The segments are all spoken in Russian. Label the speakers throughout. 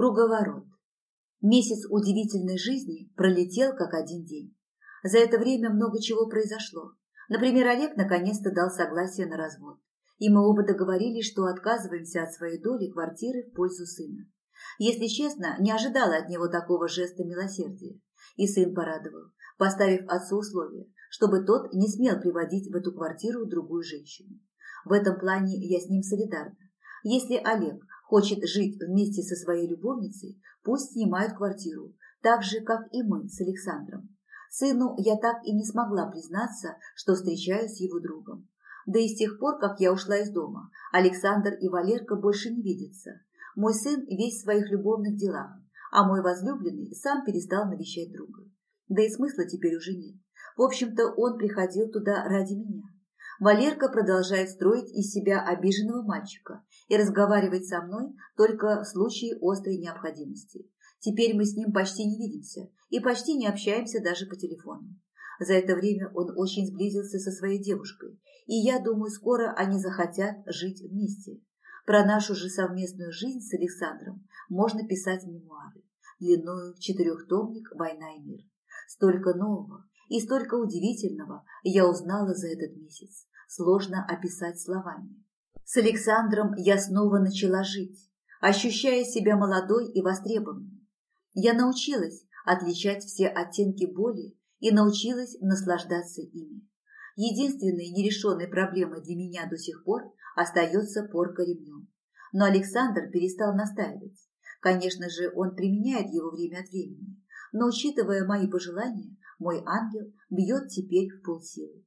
Speaker 1: Круговорот. Месяц удивительной жизни пролетел как один день. За это время много чего произошло. Например, Олег наконец-то дал согласие на развод. И мы оба договорились, что отказываемся от своей доли квартиры в пользу сына. Если честно, не ожидала от него такого жеста милосердия. И сын порадовал, поставив отцу условие, чтобы тот не смел приводить в эту квартиру другую женщину. В этом плане я с ним солидарна. Если Олег хочет жить вместе со своей любовницей, пусть снимают квартиру, так же, как и мы с Александром. Сыну я так и не смогла признаться, что встречаюсь с его другом. Да и с тех пор, как я ушла из дома, Александр и Валерка больше не видятся. Мой сын весь в своих любовных делах, а мой возлюбленный сам перестал навещать друга. Да и смысла теперь уже нет. В общем-то, он приходил туда ради меня. Валерка продолжает строить из себя обиженного мальчика и разговаривать со мной только в случае острой необходимости. Теперь мы с ним почти не видимся и почти не общаемся даже по телефону. За это время он очень сблизился со своей девушкой, и я думаю, скоро они захотят жить вместе. Про нашу же совместную жизнь с Александром можно писать мемуары, длиною в четырехтомник «Война и мир». Столько нового и столько удивительного я узнала за этот месяц сложно описать словами. С Александром я снова начала жить, ощущая себя молодой и востребованной. Я научилась отличать все оттенки боли и научилась наслаждаться ими. Единственной нерешенной проблемой для меня до сих пор остается порка ремнем. Но Александр перестал настаивать. Конечно же, он применяет его время от времени, но, учитывая мои пожелания, мой ангел бьет теперь в полсилы.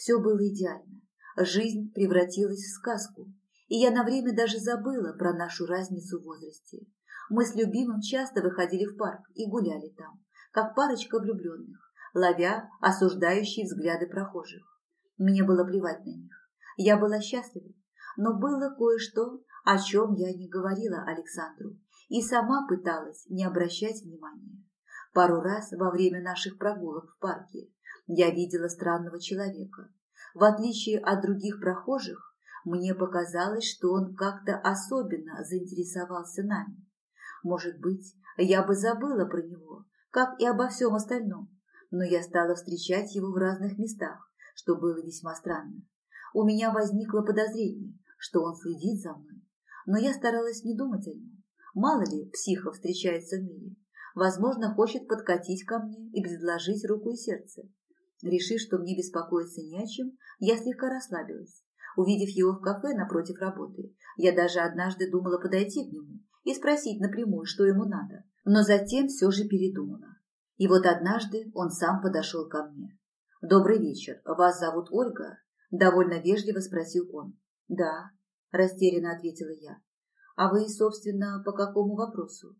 Speaker 1: Все было идеально. Жизнь превратилась в сказку, и я на время даже забыла про нашу разницу в возрасте. Мы с любимым часто выходили в парк и гуляли там, как парочка влюбленных, ловя осуждающие взгляды прохожих. Мне было плевать на них. Я была счастлива, но было кое-что, о чем я не говорила Александру, и сама пыталась не обращать внимания. Пару раз во время наших прогулок в парке я видела странного человека. В отличие от других прохожих, мне показалось, что он как-то особенно заинтересовался нами. Может быть, я бы забыла про него, как и обо всем остальном, но я стала встречать его в разных местах, что было весьма странно. У меня возникло подозрение, что он следит за мной, но я старалась не думать о нем. Мало ли психов встречается в мире. Возможно, хочет подкатить ко мне и предложить руку и сердце. Решив, что мне беспокоиться не о чем, я слегка расслабилась. Увидев его в кафе напротив работы, я даже однажды думала подойти к нему и спросить напрямую, что ему надо, но затем все же передумала. И вот однажды он сам подошел ко мне. «Добрый вечер. Вас зовут Ольга?» Довольно вежливо спросил он. «Да», – растерянно ответила я. «А вы, собственно, по какому вопросу?»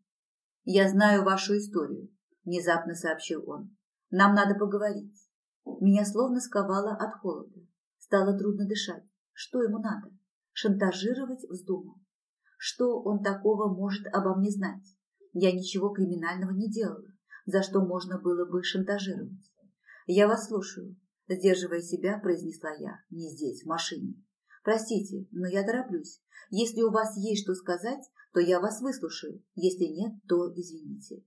Speaker 1: «Я знаю вашу историю», – внезапно сообщил он. «Нам надо поговорить». Меня словно сковало от холода. Стало трудно дышать. Что ему надо? Шантажировать вздумал. Что он такого может обо мне знать? Я ничего криминального не делала, за что можно было бы шантажировать. Я вас слушаю, сдерживая себя, произнесла я, не здесь, в машине. Простите, но я тороплюсь. Если у вас есть что сказать, то я вас выслушаю. Если нет, то извините.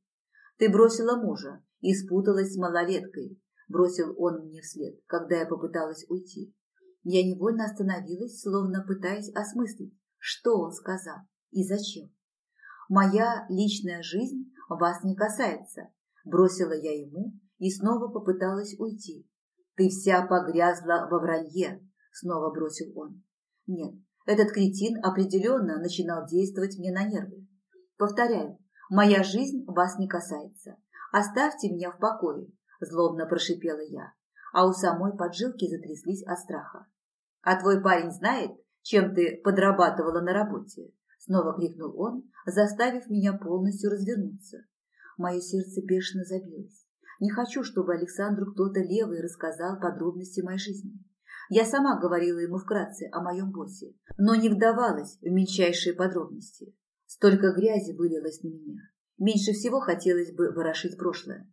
Speaker 1: Ты бросила мужа и спуталась с малолеткой, бросил он мне вслед, когда я попыталась уйти. Я невольно остановилась, словно пытаясь осмыслить, что он сказал и зачем. «Моя личная жизнь вас не касается», – бросила я ему и снова попыталась уйти. «Ты вся погрязла во вранье», – снова бросил он. «Нет, этот кретин определенно начинал действовать мне на нервы. Повторяю, моя жизнь вас не касается. Оставьте меня в покое злобно прошипела я, а у самой поджилки затряслись от страха. А твой парень знает, чем ты подрабатывала на работе? Снова крикнул он, заставив меня полностью развернуться. Мое сердце бешено забилось. Не хочу, чтобы Александру кто-то левый рассказал подробности моей жизни. Я сама говорила ему вкратце о моем боссе, но не вдавалась в мельчайшие подробности. Столько грязи вылилось на меня. Меньше всего хотелось бы ворошить прошлое.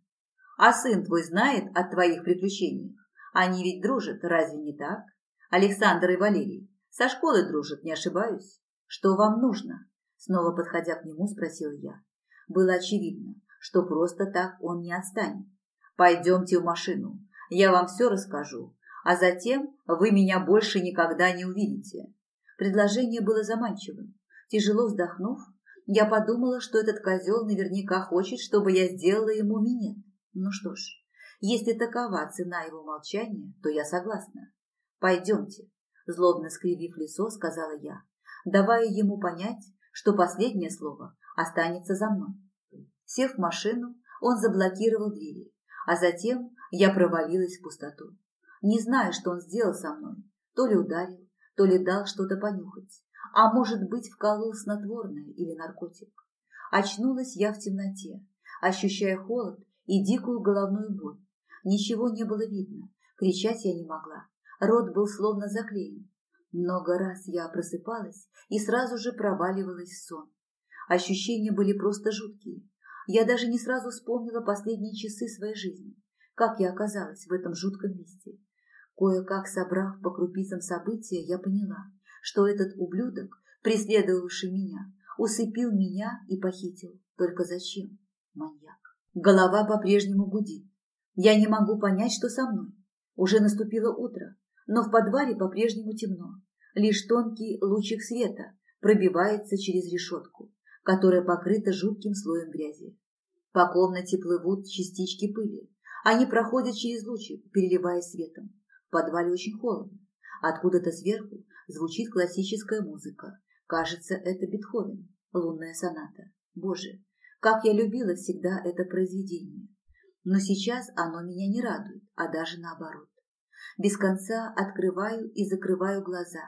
Speaker 1: А сын твой знает о твоих приключениях? Они ведь дружат, разве не так? Александр и Валерий. Со школы дружат, не ошибаюсь. Что вам нужно? Снова подходя к нему, спросила я. Было очевидно, что просто так он не отстанет. Пойдемте в машину, я вам все расскажу, а затем вы меня больше никогда не увидите. Предложение было заманчивым. Тяжело вздохнув, я подумала, что этот козел наверняка хочет, чтобы я сделала ему минет. Ну что ж, если такова цена его молчания, то я согласна. Пойдемте, злобно скривив лицо, сказала я, давая ему понять, что последнее слово останется за мной. Сев в машину, он заблокировал двери, а затем я провалилась в пустоту. Не знаю, что он сделал со мной, то ли ударил, то ли дал что-то понюхать, а может быть вколол снотворное или наркотик. Очнулась я в темноте, ощущая холод и дикую головную боль. Ничего не было видно, кричать я не могла, рот был словно заклеен. Много раз я просыпалась и сразу же проваливалась в сон. Ощущения были просто жуткие. Я даже не сразу вспомнила последние часы своей жизни, как я оказалась в этом жутком месте. Кое-как собрав по крупицам события, я поняла, что этот ублюдок, преследовавший меня, усыпил меня и похитил. Только зачем? Маньяк. Голова по-прежнему гудит. Я не могу понять, что со мной. Уже наступило утро, но в подвале по-прежнему темно. Лишь тонкий лучик света пробивается через решетку, которая покрыта жутким слоем грязи. По комнате плывут частички пыли. Они проходят через лучик, переливаясь светом. В подвале очень холодно. Откуда-то сверху звучит классическая музыка. Кажется, это Бетховен, лунная соната. Боже, как я любила всегда это произведение. Но сейчас оно меня не радует, а даже наоборот. Без конца открываю и закрываю глаза,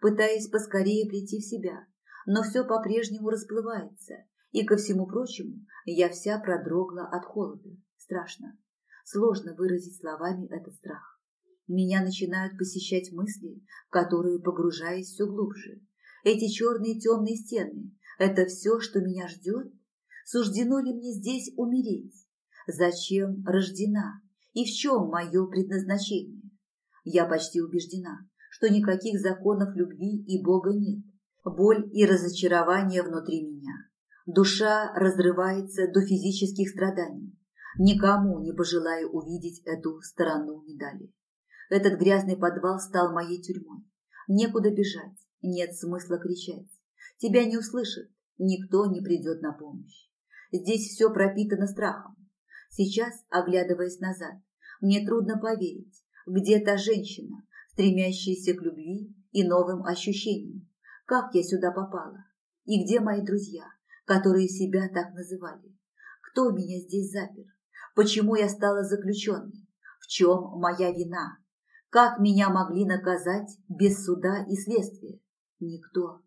Speaker 1: пытаясь поскорее прийти в себя, но все по-прежнему расплывается, и, ко всему прочему, я вся продрогла от холода. Страшно. Сложно выразить словами этот страх. Меня начинают посещать мысли, которые погружаюсь все глубже. Эти черные темные стены – это все, что меня ждет? Суждено ли мне здесь умереть? Зачем рождена? И в чем мое предназначение? Я почти убеждена, что никаких законов любви и Бога нет. Боль и разочарование внутри меня. Душа разрывается до физических страданий. Никому не пожелаю увидеть эту сторону медали. Этот грязный подвал стал моей тюрьмой. Некуда бежать, нет смысла кричать. Тебя не услышат, никто не придет на помощь. Здесь все пропитано страхом. Сейчас, оглядываясь назад, мне трудно поверить, где та женщина, стремящаяся к любви и новым ощущениям. Как я сюда попала? И где мои друзья, которые себя так называли? Кто меня здесь запер? Почему я стала заключенной? В чем моя вина? Как меня могли наказать без суда и следствия? Никто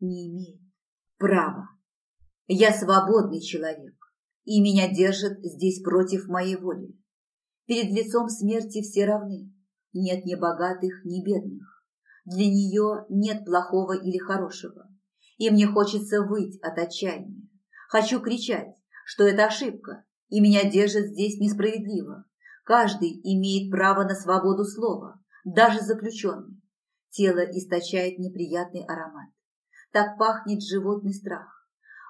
Speaker 1: не имеет права. Я свободный человек, и меня держат здесь против моей воли. Перед лицом смерти все равны. Нет ни богатых, ни бедных. Для нее нет плохого или хорошего. И мне хочется выть от отчаяния. Хочу кричать, что это ошибка, и меня держат здесь несправедливо. Каждый имеет право на свободу слова, даже заключенный. Тело источает неприятный аромат. Так пахнет животный страх.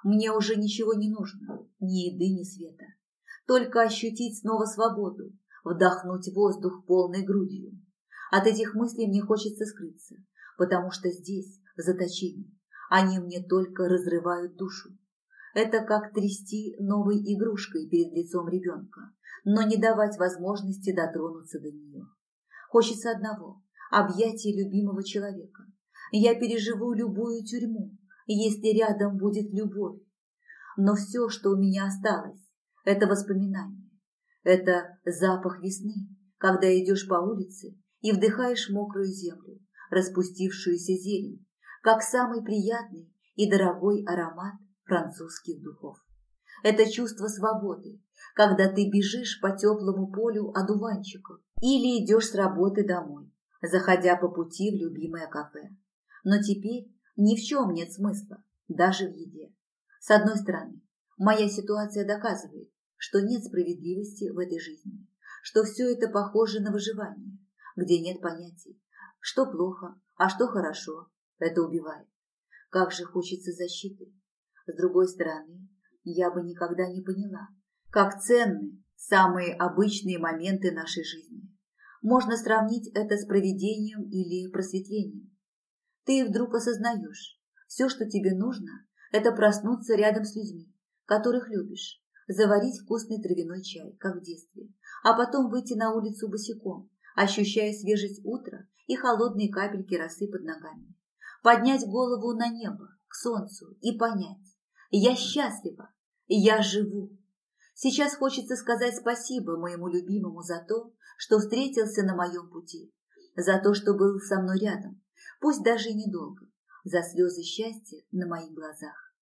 Speaker 1: Мне уже ничего не нужно, ни еды, ни света. Только ощутить снова свободу, вдохнуть воздух полной грудью. От этих мыслей мне хочется скрыться, потому что здесь, в заточении, они мне только разрывают душу. Это как трясти новой игрушкой перед лицом ребенка, но не давать возможности дотронуться до нее. Хочется одного – объятия любимого человека. Я переживу любую тюрьму, если рядом будет любовь. Но все, что у меня осталось, это воспоминания. Это запах весны, когда идешь по улице и вдыхаешь мокрую землю, распустившуюся зелень, как самый приятный и дорогой аромат французских духов. Это чувство свободы, когда ты бежишь по теплому полю одуванчиков или идешь с работы домой, заходя по пути в любимое кафе. Но теперь ни в чем нет смысла, даже в еде. С одной стороны, моя ситуация доказывает, что нет справедливости в этой жизни, что все это похоже на выживание, где нет понятий, что плохо, а что хорошо, это убивает. Как же хочется защиты, С другой стороны, я бы никогда не поняла, как ценны самые обычные моменты нашей жизни. Можно сравнить это с проведением или просветлением. Ты вдруг осознаешь, все, что тебе нужно, это проснуться рядом с людьми, которых любишь, заварить вкусный травяной чай, как в детстве, а потом выйти на улицу босиком, ощущая свежесть утра и холодные капельки росы под ногами. Поднять голову на небо, к солнцу и понять, я счастлива, я живу. Сейчас хочется сказать спасибо моему любимому за то, что встретился на моем пути, за то, что был со мной рядом, пусть даже и недолго, за слезы счастья на моих глазах.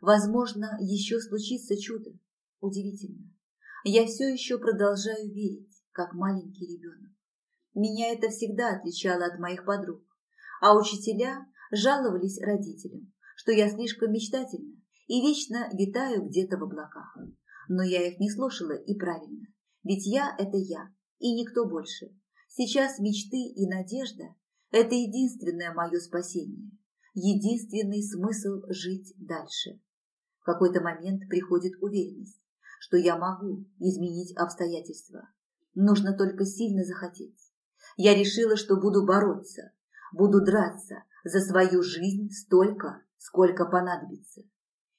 Speaker 1: Возможно, еще случится чудо. Удивительно. Я все еще продолжаю верить, как маленький ребенок. Меня это всегда отличало от моих подруг. А учителя жаловались родителям, что я слишком мечтательна и вечно витаю где-то в облаках. Но я их не слушала и правильно. Ведь я – это я, и никто больше. Сейчас мечты и надежда – это единственное мое спасение, единственный смысл жить дальше. В какой-то момент приходит уверенность, что я могу изменить обстоятельства. Нужно только сильно захотеть. Я решила, что буду бороться, буду драться за свою жизнь столько, сколько понадобится.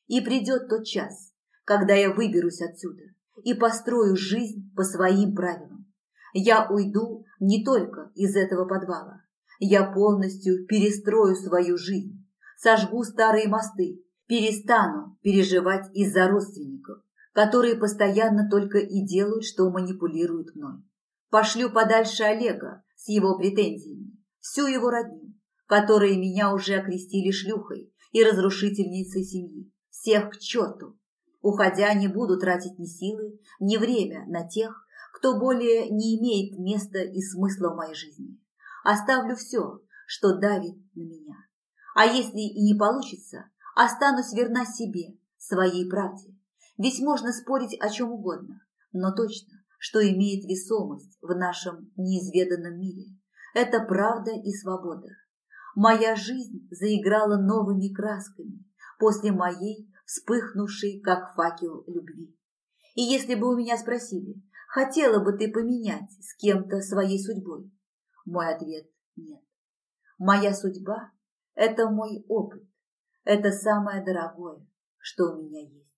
Speaker 1: И придет тот час, когда я выберусь отсюда и построю жизнь по своим правилам. Я уйду не только из этого подвала. Я полностью перестрою свою жизнь, сожгу старые мосты, перестану переживать из-за родственников, которые постоянно только и делают, что манипулируют мной. Пошлю подальше Олега с его претензиями, всю его родню, которые меня уже окрестили шлюхой и разрушительницей семьи. Всех к черту! Уходя, не буду тратить ни силы, ни время на тех, кто более не имеет места и смысла в моей жизни. Оставлю все, что давит на меня. А если и не получится, останусь верна себе, своей правде. Ведь можно спорить о чем угодно, но точно, что имеет весомость в нашем неизведанном мире. Это правда и свобода. Моя жизнь заиграла новыми красками после моей вспыхнувшей, как факел любви. И если бы у меня спросили, хотела бы ты поменять с кем-то своей судьбой? Мой ответ – нет. Моя судьба – это мой опыт, это самое дорогое, что у меня есть.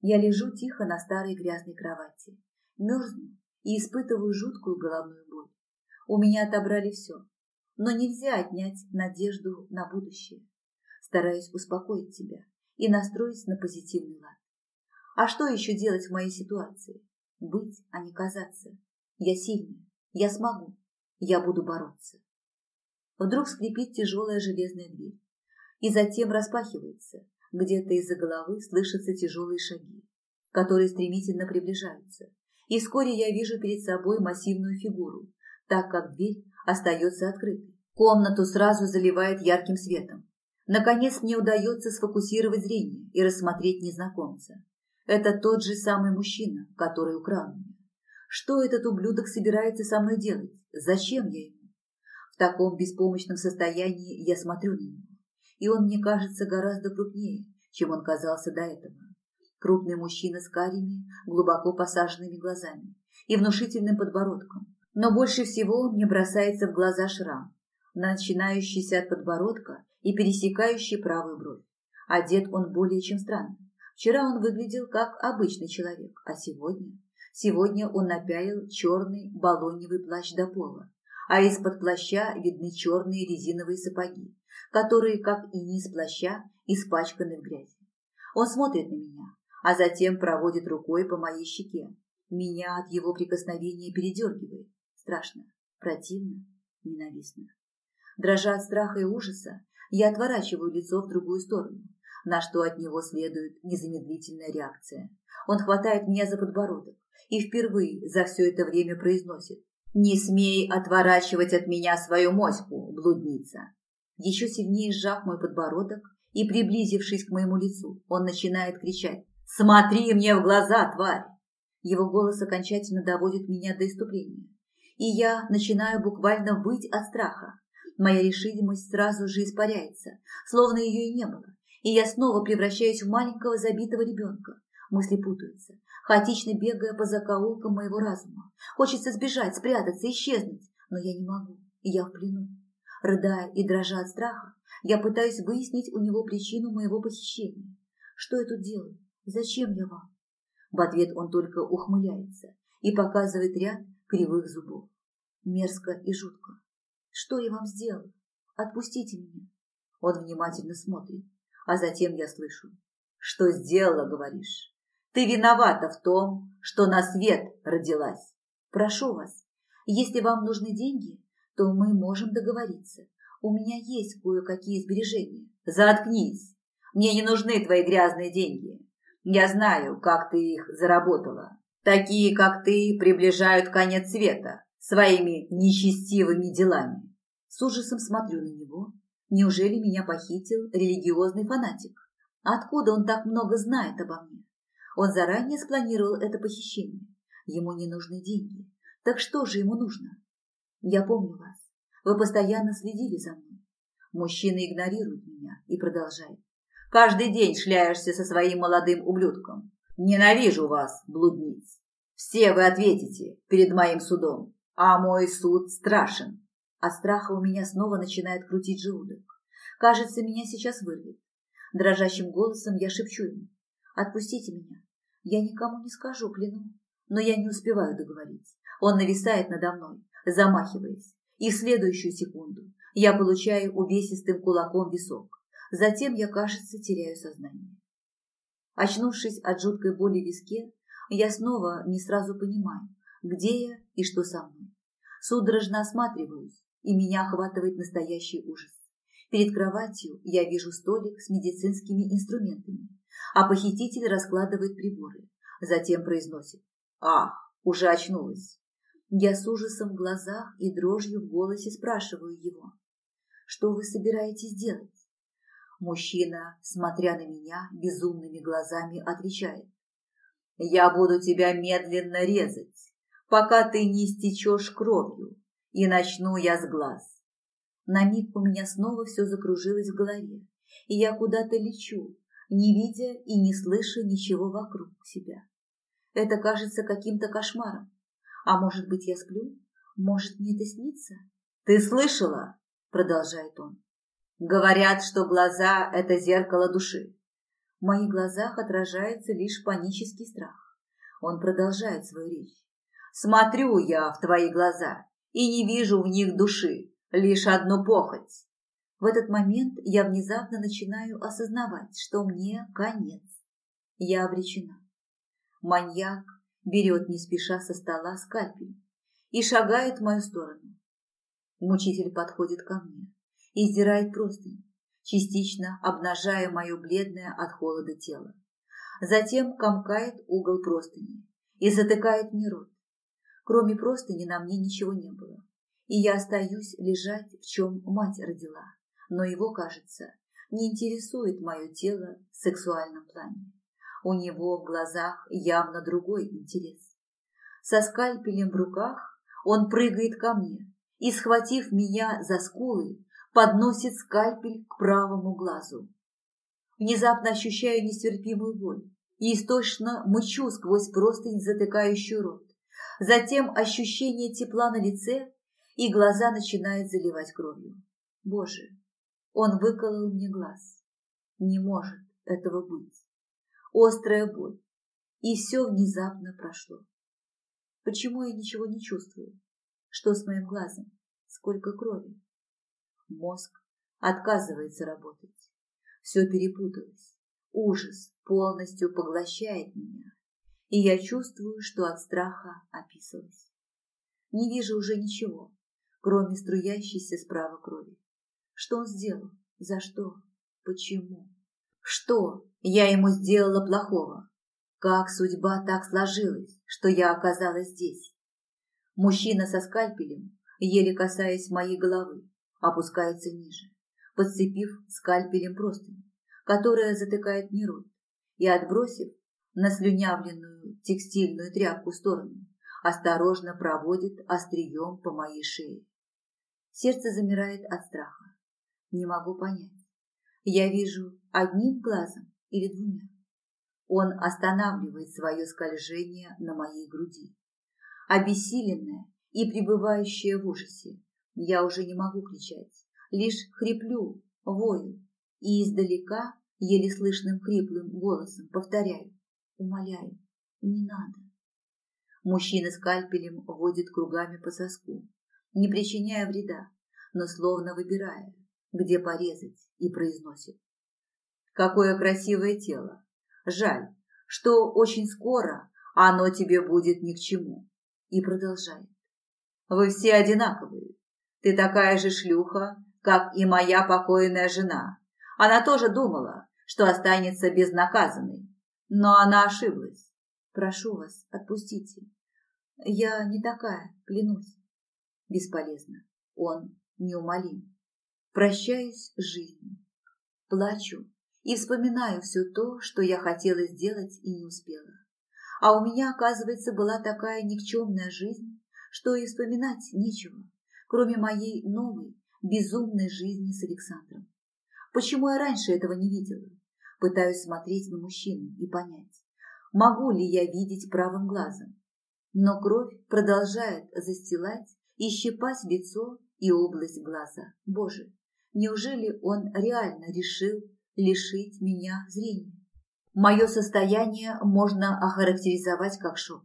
Speaker 1: Я лежу тихо на старой грязной кровати, мерзну и испытываю жуткую головную боль. У меня отобрали все, но нельзя отнять надежду на будущее. Стараюсь успокоить себя, и настроить на позитивный лад. А что еще делать в моей ситуации? Быть, а не казаться. Я сильная, я смогу, я буду бороться. Вдруг скрипит тяжелая железная дверь, и затем распахивается. Где-то из-за головы слышатся тяжелые шаги, которые стремительно приближаются. И вскоре я вижу перед собой массивную фигуру, так как дверь остается открытой. Комнату сразу заливает ярким светом. Наконец мне удается сфокусировать зрение и рассмотреть незнакомца. Это тот же самый мужчина, который украл меня. Что этот ублюдок собирается со мной делать? Зачем я ему? В таком беспомощном состоянии я смотрю на него, и он мне кажется гораздо крупнее, чем он казался до этого. Крупный мужчина с карими, глубоко посаженными глазами и внушительным подбородком. Но больше всего мне бросается в глаза шрам, начинающийся от подбородка и пересекающий правую бровь. Одет он более чем странно. Вчера он выглядел как обычный человек, а сегодня... Сегодня он напялил черный балоневый плащ до пола, а из-под плаща видны черные резиновые сапоги, которые, как и низ плаща, испачканы в грязи. Он смотрит на меня, а затем проводит рукой по моей щеке. Меня от его прикосновения передергивает. Страшно, противно, ненавистно. Дрожа от страха и ужаса, я отворачиваю лицо в другую сторону, на что от него следует незамедлительная реакция. Он хватает меня за подбородок и впервые за все это время произносит «Не смей отворачивать от меня свою моську, блудница!» Еще сильнее сжав мой подбородок и приблизившись к моему лицу, он начинает кричать «Смотри мне в глаза, тварь!» Его голос окончательно доводит меня до иступления, и я начинаю буквально выть от страха. Моя решимость сразу же испаряется, словно ее и не было, и я снова превращаюсь в маленького забитого ребенка. Мысли путаются, хаотично бегая по закоулкам моего разума. Хочется сбежать, спрятаться, исчезнуть, но я не могу, я в плену. Рыдая и дрожа от страха, я пытаюсь выяснить у него причину моего похищения. Что я тут делаю? Зачем я вам? В ответ он только ухмыляется и показывает ряд кривых зубов. Мерзко и жутко. Что я вам сделал? Отпустите меня. Он внимательно смотрит, а затем я слышу. Что сделала, говоришь? Ты виновата в том, что на свет родилась. Прошу вас, если вам нужны деньги, то мы можем договориться. У меня есть кое-какие сбережения. Заткнись. Мне не нужны твои грязные деньги. Я знаю, как ты их заработала. Такие, как ты, приближают конец света своими нечестивыми делами. С ужасом смотрю на него. Неужели меня похитил религиозный фанатик? Откуда он так много знает обо мне? Он заранее спланировал это похищение. Ему не нужны деньги. Так что же ему нужно? Я помню вас. Вы постоянно следили за мной. Мужчина игнорирует меня и продолжает. Каждый день шляешься со своим молодым ублюдком. Ненавижу вас, блудниц. Все вы ответите перед моим судом, а мой суд страшен. От страха у меня снова начинает крутить желудок. Кажется, меня сейчас вырвет. Дрожащим голосом я шепчу ему. «Отпустите меня. Я никому не скажу, кляну». Но я не успеваю договорить. Он нависает надо мной, замахиваясь и в следующую секунду я получаю увесистым кулаком висок. Затем я, кажется, теряю сознание. Очнувшись от жуткой боли в виске, я снова не сразу понимаю, где я и что со мной. Судорожно осматриваюсь, и меня охватывает настоящий ужас. Перед кроватью я вижу столик с медицинскими инструментами, а похититель раскладывает приборы. Затем произносит «Ах, уже очнулась!» Я с ужасом в глазах и дрожью в голосе спрашиваю его. «Что вы собираетесь делать?» Мужчина, смотря на меня безумными глазами, отвечает. «Я буду тебя медленно резать, пока ты не истечешь кровью, и начну я с глаз». На миг у меня снова все закружилось в голове, и я куда-то лечу, не видя и не слыша ничего вокруг себя. Это кажется каким-то кошмаром. А может быть, я сплю? Может, мне это снится? Ты слышала? Продолжает он. Говорят, что глаза – это зеркало души. В моих глазах отражается лишь панический страх. Он продолжает свою речь. Смотрю я в твои глаза и не вижу в них души, лишь одну похоть. В этот момент я внезапно начинаю осознавать, что мне конец. Я обречена. Маньяк берет не спеша со стола скальпель и шагает в мою сторону. Мучитель подходит ко мне и сдирает простынь, частично обнажая мое бледное от холода тело. Затем комкает угол простыни и затыкает мне рот. Кроме простыни на мне ничего не было, и я остаюсь лежать, в чем мать родила. Но его, кажется, не интересует мое тело в сексуальном плане. У него в глазах явно другой интерес. Со скальпелем в руках он прыгает ко мне и, схватив меня за скулы, подносит скальпель к правому глазу. Внезапно ощущаю нестерпимую боль и истошно мычу сквозь простынь затыкающую рот. Затем ощущение тепла на лице, и глаза начинают заливать кровью. Боже, он выколол мне глаз. Не может этого быть острая боль. И все внезапно прошло. Почему я ничего не чувствую? Что с моим глазом? Сколько крови? Мозг отказывается работать. Все перепуталось. Ужас полностью поглощает меня. И я чувствую, что от страха описалась. Не вижу уже ничего, кроме струящейся справа крови. Что он сделал? За что? Почему? Что я ему сделала плохого? Как судьба так сложилась, что я оказалась здесь? Мужчина со скальпелем, еле касаясь моей головы, опускается ниже, подцепив скальпелем простынь, которая затыкает мне рот, и, отбросив наслюнявленную текстильную тряпку в сторону, осторожно проводит острием по моей шее. Сердце замирает от страха. Не могу понять, Я вижу одним глазом или двумя. Он останавливает свое скольжение на моей груди. Обессиленная и пребывающая в ужасе, я уже не могу кричать, лишь хриплю, вою и издалека, еле слышным хриплым голосом, повторяю, умоляю, не надо. Мужчина скальпелем водит кругами по соску, не причиняя вреда, но словно выбирая, где порезать, и произносит. Какое красивое тело! Жаль, что очень скоро оно тебе будет ни к чему. И продолжает. Вы все одинаковые. Ты такая же шлюха, как и моя покойная жена. Она тоже думала, что останется безнаказанной, но она ошиблась. Прошу вас, отпустите. Я не такая, клянусь. Бесполезно. Он неумолим. Прощаюсь с жизнью. Плачу и вспоминаю все то, что я хотела сделать и не успела. А у меня, оказывается, была такая никчемная жизнь, что и вспоминать нечего, кроме моей новой, безумной жизни с Александром. Почему я раньше этого не видела? Пытаюсь смотреть на мужчину и понять, могу ли я видеть правым глазом. Но кровь продолжает застилать и щипать лицо и область глаза. Боже, неужели он реально решил лишить меня зрения? Мое состояние можно охарактеризовать как шок,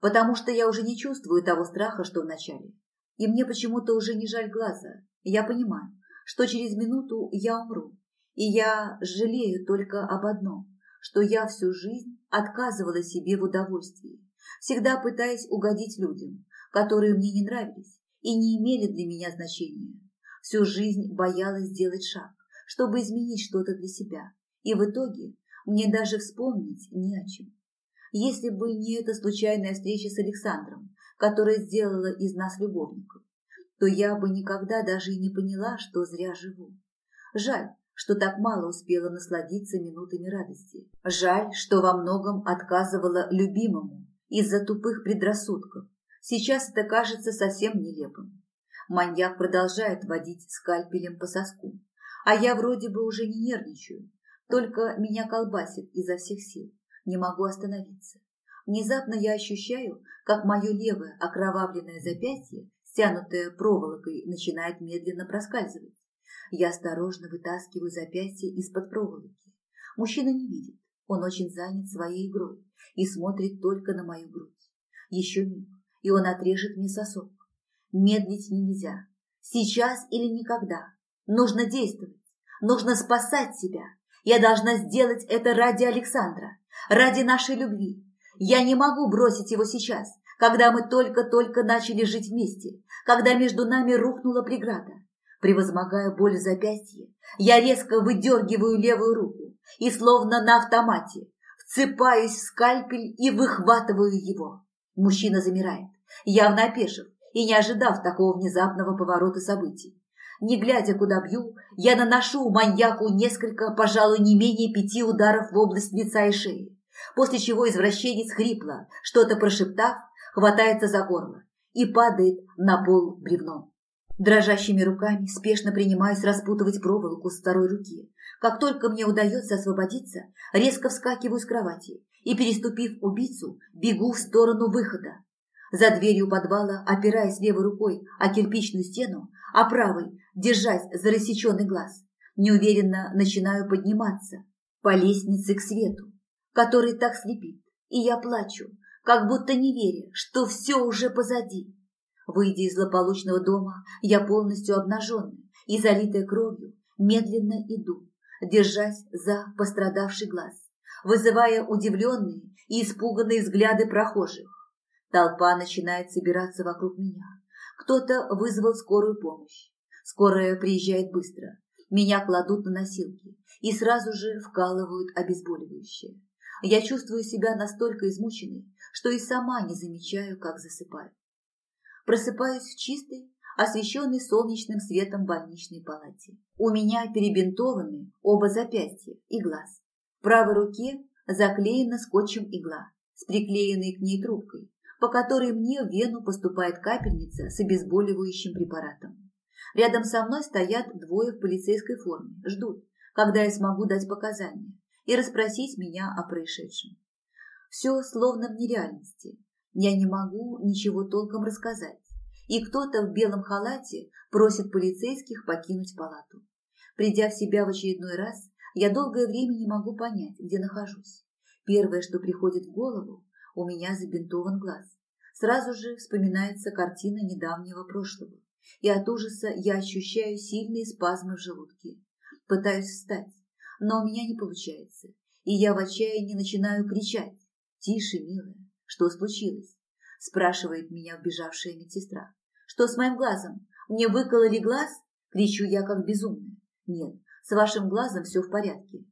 Speaker 1: потому что я уже не чувствую того страха, что вначале. И мне почему-то уже не жаль глаза. Я понимаю, что через минуту я умру, и я жалею только об одном, что я всю жизнь отказывала себе в удовольствии, всегда пытаясь угодить людям, которые мне не нравились и не имели для меня значения. Всю жизнь боялась сделать шаг, чтобы изменить что-то для себя, и в итоге мне даже вспомнить не о чем. Если бы не эта случайная встреча с Александром, которая сделала из нас любовников, то я бы никогда даже и не поняла, что зря живу. Жаль, что так мало успела насладиться минутами радости. Жаль, что во многом отказывала любимому из-за тупых предрассудков. Сейчас это кажется совсем нелепым. Маньяк продолжает водить скальпелем по соску, а я вроде бы уже не нервничаю, только меня колбасит изо всех сил. Не могу остановиться. Внезапно я ощущаю, как мое левое окровавленное запястье, стянутое проволокой, начинает медленно проскальзывать. Я осторожно вытаскиваю запястье из-под проволоки. Мужчина не видит, он очень занят своей игрой и смотрит только на мою грудь. Еще миг, и он отрежет мне сосок. Медлить нельзя. Сейчас или никогда. Нужно действовать. Нужно спасать себя. Я должна сделать это ради Александра, ради нашей любви. Я не могу бросить его сейчас, когда мы только-только начали жить вместе, когда между нами рухнула преграда. Превозмогая боль в запястье, я резко выдергиваю левую руку и, словно на автомате, вцепаюсь в скальпель и выхватываю его. Мужчина замирает, явно опешив и не ожидав такого внезапного поворота событий. Не глядя, куда бью, я наношу маньяку несколько, пожалуй, не менее пяти ударов в область лица и шеи, после чего извращенец хрипло, что-то прошептав, хватается за горло и падает на пол бревном. Дрожащими руками спешно принимаюсь распутывать проволоку с второй руки. Как только мне удается освободиться, резко вскакиваю с кровати и, переступив убийцу, бегу в сторону выхода. За дверью подвала, опираясь левой рукой о кирпичную стену, а правой, держась за рассеченный глаз, неуверенно начинаю подниматься по лестнице к свету, который так слепит, и я плачу, как будто не веря, что все уже позади. Выйдя из злополучного дома, я полностью обнаженная и залитая кровью, медленно иду, держась за пострадавший глаз, вызывая удивленные и испуганные взгляды прохожих. Толпа начинает собираться вокруг меня. Кто-то вызвал скорую помощь. Скорая приезжает быстро. Меня кладут на носилки и сразу же вкалывают обезболивающее. Я чувствую себя настолько измученной, что и сама не замечаю, как засыпаю. Просыпаюсь в чистой, освещенной солнечным светом больничной палате. У меня перебинтованы оба запястья и глаз. В правой руке заклеена скотчем игла с приклеенной к ней трубкой, по которой мне в вену поступает капельница с обезболивающим препаратом. Рядом со мной стоят двое в полицейской форме, ждут, когда я смогу дать показания и расспросить меня о происшедшем. Все словно в нереальности. Я не могу ничего толком рассказать. И кто-то в белом халате просит полицейских покинуть палату. Придя в себя в очередной раз, я долгое время не могу понять, где нахожусь. Первое, что приходит в голову, у меня забинтован глаз. Сразу же вспоминается картина недавнего прошлого, и от ужаса я ощущаю сильные спазмы в желудке. Пытаюсь встать, но у меня не получается, и я в отчаянии начинаю кричать. «Тише, милая, что случилось?» – спрашивает меня вбежавшая медсестра. «Что с моим глазом? Мне выкололи глаз?» – кричу я как безумная. «Нет, с вашим глазом все в порядке».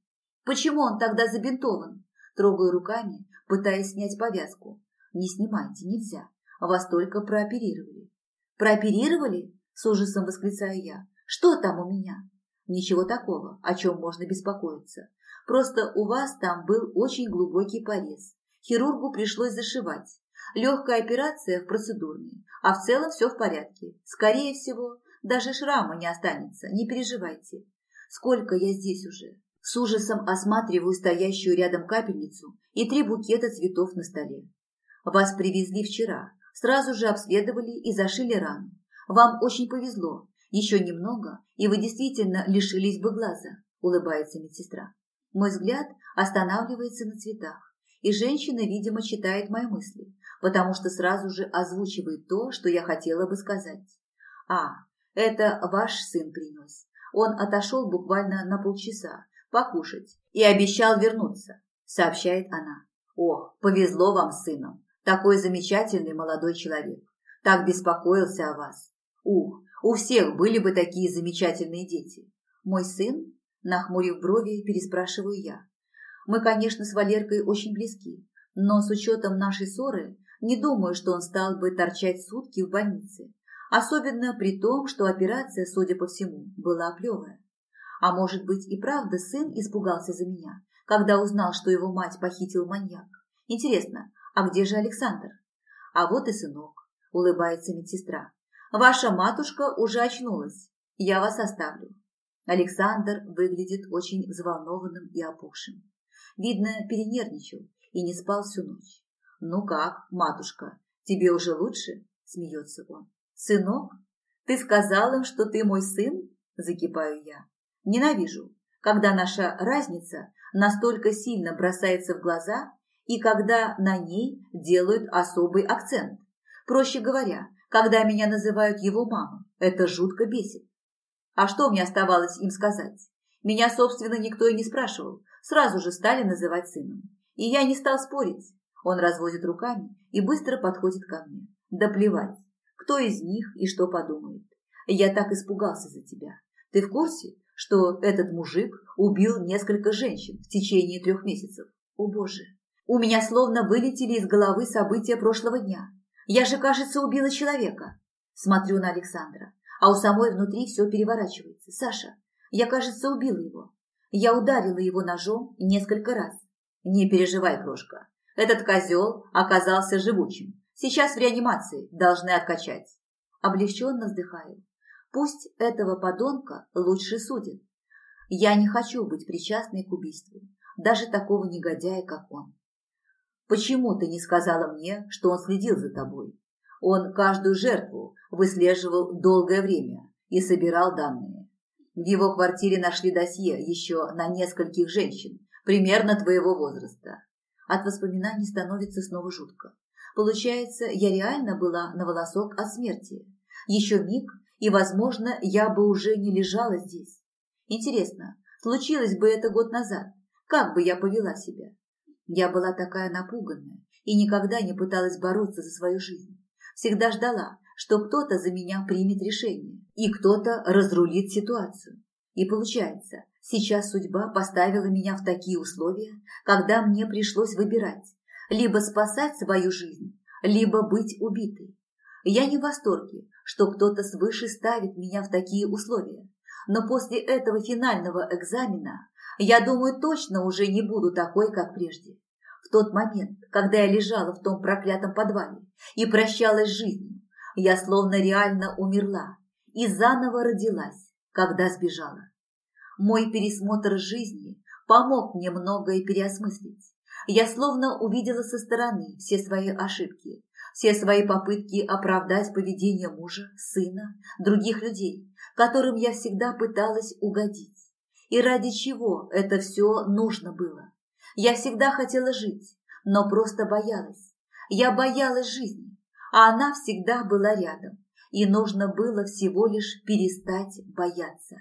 Speaker 1: «Почему он тогда забинтован?» Трогаю руками, пытаясь снять повязку. «Не снимайте, нельзя. Вас только прооперировали». «Прооперировали?» – с ужасом восклицаю я. «Что там у меня?» «Ничего такого, о чем можно беспокоиться. Просто у вас там был очень глубокий порез. Хирургу пришлось зашивать. Легкая операция в процедурной, а в целом все в порядке. Скорее всего, даже шрама не останется, не переживайте. Сколько я здесь уже? С ужасом осматриваю стоящую рядом капельницу и три букета цветов на столе. Вас привезли вчера, сразу же обследовали и зашили рану. Вам очень повезло. Еще немного, и вы действительно лишились бы глаза, улыбается медсестра. Мой взгляд останавливается на цветах и женщина, видимо, читает мои мысли, потому что сразу же озвучивает то, что я хотела бы сказать. «А, это ваш сын принес. Он отошел буквально на полчаса покушать и обещал вернуться», – сообщает она. «Ох, повезло вам с сыном. Такой замечательный молодой человек. Так беспокоился о вас. Ух, у всех были бы такие замечательные дети. Мой сын?» Нахмурив брови, переспрашиваю я. Мы, конечно, с Валеркой очень близки, но с учетом нашей ссоры не думаю, что он стал бы торчать сутки в больнице. Особенно при том, что операция, судя по всему, была плевая. А может быть и правда сын испугался за меня, когда узнал, что его мать похитил маньяк. Интересно, а где же Александр? А вот и сынок, улыбается медсестра. Ваша матушка уже очнулась. Я вас оставлю. Александр выглядит очень взволнованным и опухшим. Видно, перенервничал и не спал всю ночь. «Ну как, матушка, тебе уже лучше?» – смеется он. «Сынок, ты сказал им, что ты мой сын?» – закипаю я. «Ненавижу, когда наша разница настолько сильно бросается в глаза и когда на ней делают особый акцент. Проще говоря, когда меня называют его мамой, это жутко бесит. А что мне оставалось им сказать? Меня, собственно, никто и не спрашивал, сразу же стали называть сыном. И я не стал спорить. Он разводит руками и быстро подходит ко мне. Да плевать, кто из них и что подумает. Я так испугался за тебя. Ты в курсе, что этот мужик убил несколько женщин в течение трех месяцев? О боже, у меня словно вылетели из головы события прошлого дня. Я же, кажется, убила человека. Смотрю на Александра, а у самой внутри все переворачивается. Саша, я, кажется, убила его. Я ударила его ножом несколько раз. Не переживай, крошка. Этот козел оказался живучим. Сейчас в реанимации должны откачать. Облегченно вздыхаю. Пусть этого подонка лучше судят. Я не хочу быть причастной к убийству, даже такого негодяя, как он. Почему ты не сказала мне, что он следил за тобой? Он каждую жертву выслеживал долгое время и собирал данные. В его квартире нашли досье еще на нескольких женщин, примерно твоего возраста. От воспоминаний становится снова жутко. Получается, я реально была на волосок от смерти. Еще миг, и, возможно, я бы уже не лежала здесь. Интересно, случилось бы это год назад, как бы я повела себя? Я была такая напуганная и никогда не пыталась бороться за свою жизнь. Всегда ждала, что кто-то за меня примет решение, и кто-то разрулит ситуацию. И получается, сейчас судьба поставила меня в такие условия, когда мне пришлось выбирать, либо спасать свою жизнь, либо быть убитой. Я не в восторге, что кто-то свыше ставит меня в такие условия, но после этого финального экзамена я думаю, точно уже не буду такой, как прежде. В тот момент, когда я лежала в том проклятом подвале и прощалась с жизнью, я словно реально умерла и заново родилась, когда сбежала. Мой пересмотр жизни помог мне многое переосмыслить. Я словно увидела со стороны все свои ошибки, все свои попытки оправдать поведение мужа, сына, других людей, которым я всегда пыталась угодить. И ради чего это все нужно было? Я всегда хотела жить, но просто боялась. Я боялась жизни, а она всегда была рядом, и нужно было всего лишь перестать бояться.